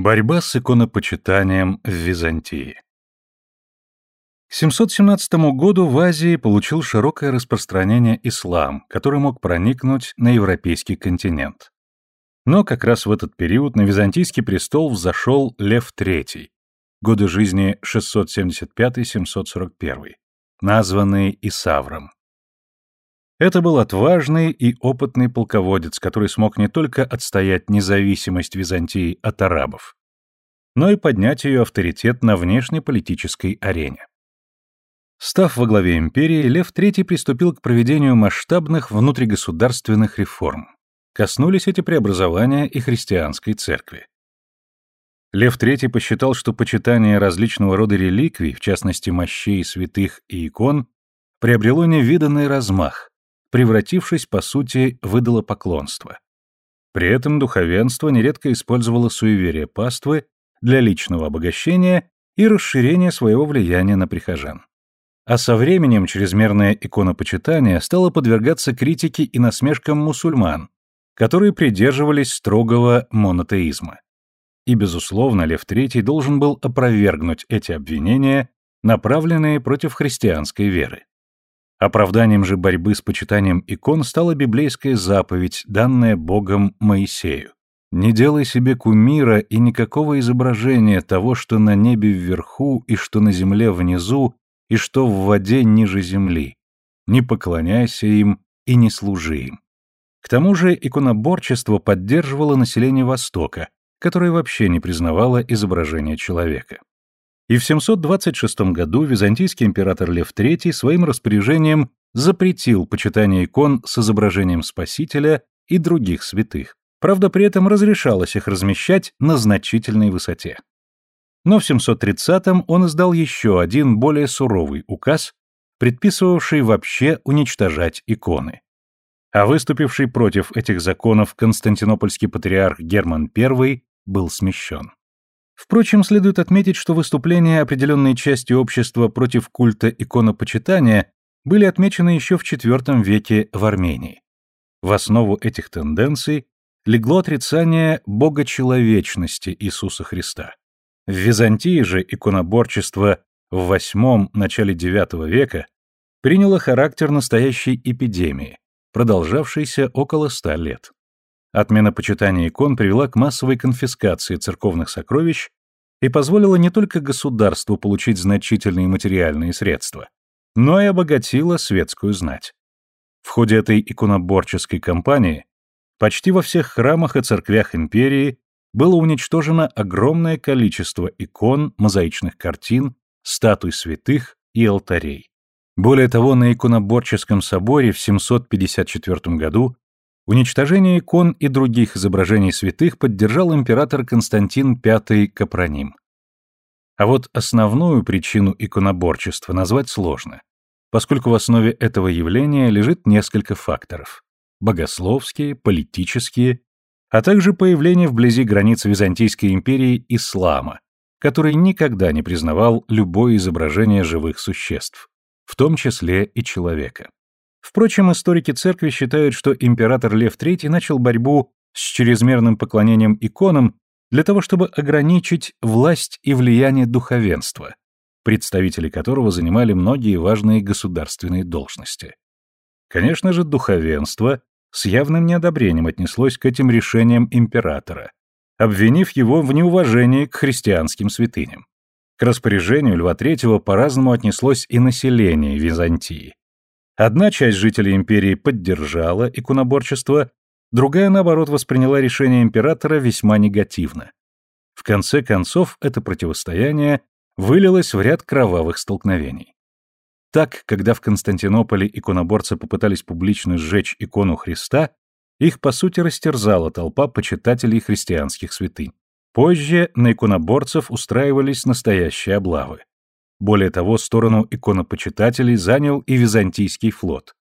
Борьба с иконопочитанием в Византии К 717 году в Азии получил широкое распространение ислам, который мог проникнуть на европейский континент. Но как раз в этот период на византийский престол взошел Лев III, годы жизни 675-741, названный Исавром. Это был отважный и опытный полководец, который смог не только отстоять независимость Византии от арабов, но и поднять ее авторитет на внешнеполитической арене. Став во главе империи, Лев III приступил к проведению масштабных внутригосударственных реформ. Коснулись эти преобразования и христианской церкви. Лев III посчитал, что почитание различного рода реликвий, в частности мощей, святых и икон, приобрело невиданный размах, превратившись, по сути, в идолопоклонство. При этом духовенство нередко использовало суеверие паствы для личного обогащения и расширения своего влияния на прихожан. А со временем чрезмерное иконопочитание стало подвергаться критике и насмешкам мусульман, которые придерживались строгого монотеизма. И, безусловно, Лев III должен был опровергнуть эти обвинения, направленные против христианской веры. Оправданием же борьбы с почитанием икон стала библейская заповедь, данная Богом Моисею. «Не делай себе кумира и никакого изображения того, что на небе вверху и что на земле внизу и что в воде ниже земли. Не поклоняйся им и не служи им». К тому же иконоборчество поддерживало население Востока, которое вообще не признавало изображение человека. И в 726 году византийский император Лев III своим распоряжением запретил почитание икон с изображением Спасителя и других святых. Правда, при этом разрешалось их размещать на значительной высоте. Но в 730-м он издал еще один более суровый указ, предписывавший вообще уничтожать иконы. А выступивший против этих законов константинопольский патриарх Герман I был смещен. Впрочем, следует отметить, что выступления определенной части общества против культа иконопочитания были отмечены еще в IV веке в Армении. В основу этих тенденций легло отрицание богочеловечности Иисуса Христа. В Византии же иконоборчество в VIII – начале IX века приняло характер настоящей эпидемии, продолжавшейся около ста лет. Отмена почитания икон привела к массовой конфискации церковных сокровищ и позволила не только государству получить значительные материальные средства, но и обогатила светскую знать. В ходе этой иконоборческой кампании почти во всех храмах и церквях империи было уничтожено огромное количество икон, мозаичных картин, статуй святых и алтарей. Более того, на иконоборческом соборе в 754 году Уничтожение икон и других изображений святых поддержал император Константин V Капроним. А вот основную причину иконоборчества назвать сложно, поскольку в основе этого явления лежит несколько факторов – богословские, политические, а также появление вблизи границ Византийской империи ислама, который никогда не признавал любое изображение живых существ, в том числе и человека. Впрочем, историки церкви считают, что император Лев III начал борьбу с чрезмерным поклонением иконам для того, чтобы ограничить власть и влияние духовенства, представители которого занимали многие важные государственные должности. Конечно же, духовенство с явным неодобрением отнеслось к этим решениям императора, обвинив его в неуважении к христианским святыням. К распоряжению Льва III по-разному отнеслось и население Византии. Одна часть жителей империи поддержала иконоборчество, другая, наоборот, восприняла решение императора весьма негативно. В конце концов, это противостояние вылилось в ряд кровавых столкновений. Так, когда в Константинополе иконоборцы попытались публично сжечь икону Христа, их, по сути, растерзала толпа почитателей христианских святынь. Позже на иконоборцев устраивались настоящие облавы. Более того, сторону иконопочитателей занял и византийский флот.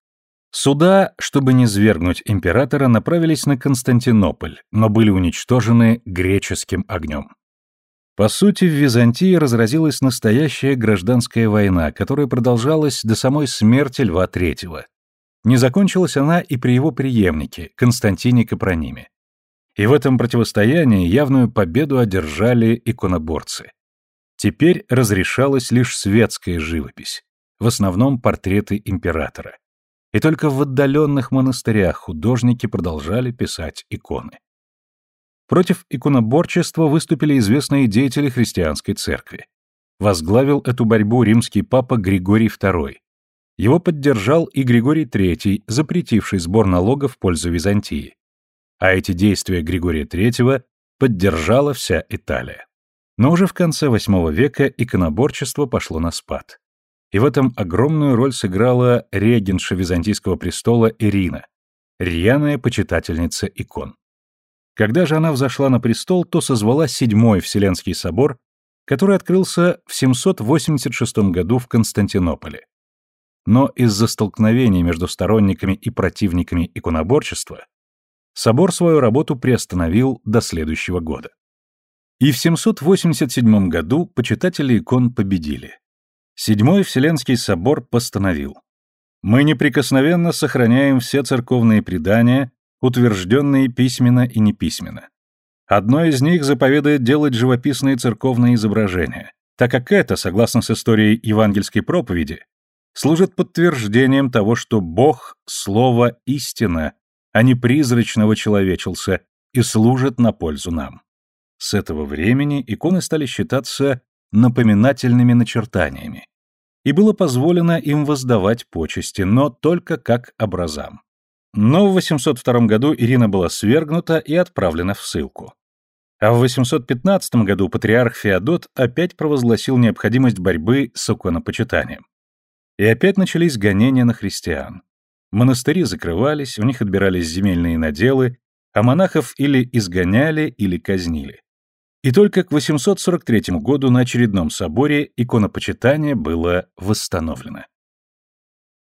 Суда, чтобы не свергнуть императора, направились на Константинополь, но были уничтожены греческим огнем. По сути, в Византии разразилась настоящая гражданская война, которая продолжалась до самой смерти Льва III. Не закончилась она и при его преемнике, Константине Капрониме. И в этом противостоянии явную победу одержали иконоборцы. Теперь разрешалась лишь светская живопись, в основном портреты императора. И только в отдаленных монастырях художники продолжали писать иконы. Против иконоборчества выступили известные деятели христианской церкви. Возглавил эту борьбу римский папа Григорий II. Его поддержал и Григорий III, запретивший сбор налогов в пользу Византии. А эти действия Григория III поддержала вся Италия. Но уже в конце VIII века иконоборчество пошло на спад. И в этом огромную роль сыграла регенша византийского престола Ирина, рьяная почитательница икон. Когда же она взошла на престол, то созвала Седьмой Вселенский собор, который открылся в 786 году в Константинополе. Но из-за столкновений между сторонниками и противниками иконоборчества собор свою работу приостановил до следующего года. И в 787 году почитатели икон победили. Седьмой Вселенский собор постановил «Мы неприкосновенно сохраняем все церковные предания, утвержденные письменно и неписьменно. Одно из них заповедует делать живописные церковные изображения, так как это, согласно с историей евангельской проповеди, служит подтверждением того, что Бог — Слово истина, а не призрачного человечился, и служит на пользу нам. С этого времени иконы стали считаться напоминательными начертаниями, и было позволено им воздавать почести, но только как образам. Но в 802 году Ирина была свергнута и отправлена в ссылку. А в 815 году патриарх Феодот опять провозгласил необходимость борьбы с иконопочитанием. И опять начались гонения на христиан. Монастыри закрывались, у них отбирались земельные наделы, а монахов или изгоняли, или казнили. И только к 843 году на очередном соборе иконопочитание было восстановлено.